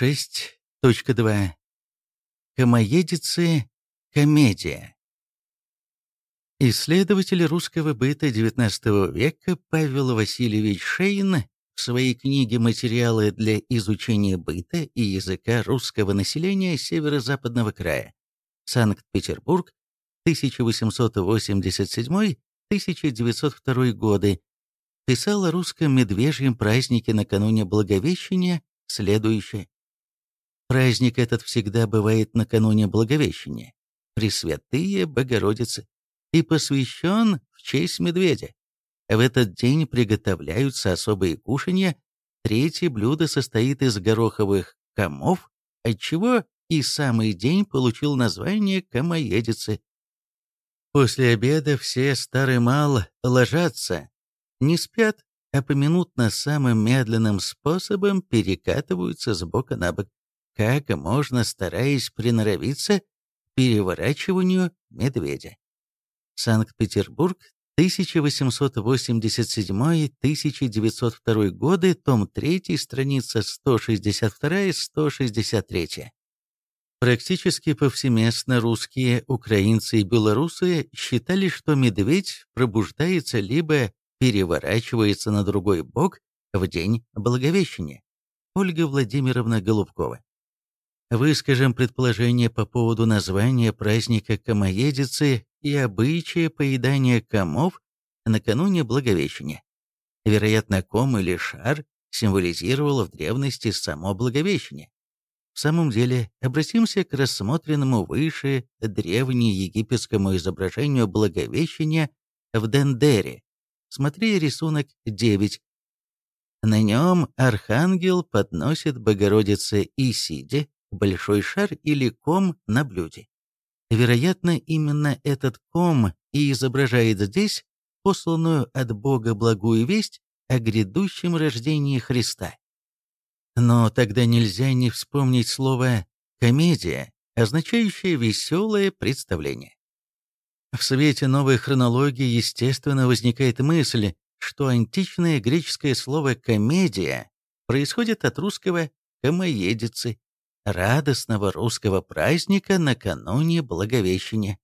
6.2. Комоедицы. Комедия. Исследователь русского быта XIX века Павел Васильевич Шейн в своей книге «Материалы для изучения быта и языка русского населения Северо-Западного края. Санкт-Петербург, 1887-1902 годы», писал о русском медвежьем празднике накануне Благовещения следующее. Праздник этот всегда бывает накануне Благовещения, Пресвятые Богородицы, и посвящен в честь медведя. В этот день приготовляются особые кушанья. Третье блюдо состоит из гороховых комов, отчего и самый день получил название комоедицы. После обеда все старый мал ложатся, не спят, а поминутно самым медленным способом перекатываются с бока на бок, как можно стараясь приноровиться переворачиванию медведя. Санкт-Петербург, 1887-1902 годы, том 3, страница 162-163. Практически повсеместно русские, украинцы и белорусы считали, что медведь пробуждается либо переворачивается на другой бок в день Благовещения. Ольга Владимировна Голубкова. Выскажем предположение по поводу названия праздника Комоедицы и обычая поедания комов накануне Благовещения. Вероятно, ком или шар символизировало в древности само Благовещение. В самом деле, обратимся к рассмотренному выше древнеегипетскому изображению Благовещения в Дендере. Смотри рисунок 9. На нем архангел подносит Богородице Исиде большой шар или ком на блюде. Вероятно, именно этот ком и изображает здесь посланную от Бога благую весть о грядущем рождении Христа. Но тогда нельзя не вспомнить слово «комедия», означающее «веселое представление». В свете новой хронологии, естественно, возникает мысль, что античное греческое слово «комедия» происходит от русского «комоедицы», радостного русского праздника накануне Благовещения.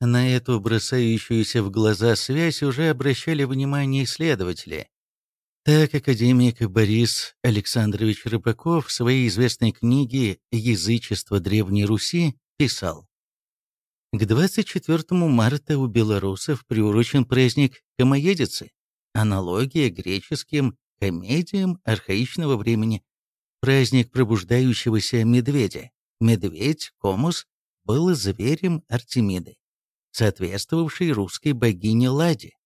На эту бросающуюся в глаза связь уже обращали внимание исследователи. Так академик Борис Александрович Рыбаков в своей известной книге «Язычество Древней Руси» писал К 24 марта у белорусов приурочен праздник Комоедицы, аналогия греческим комедиям архаичного времени. Праздник пробуждающегося медведя. Медведь, комус, был зверем Артемиды, соответствовавшей русской богине Ладе.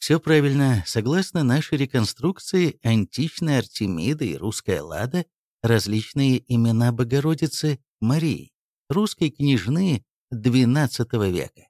Все правильно, согласно нашей реконструкции, античная Артемида и русская Лада – различные имена Богородицы Марии, русской княжны XII века.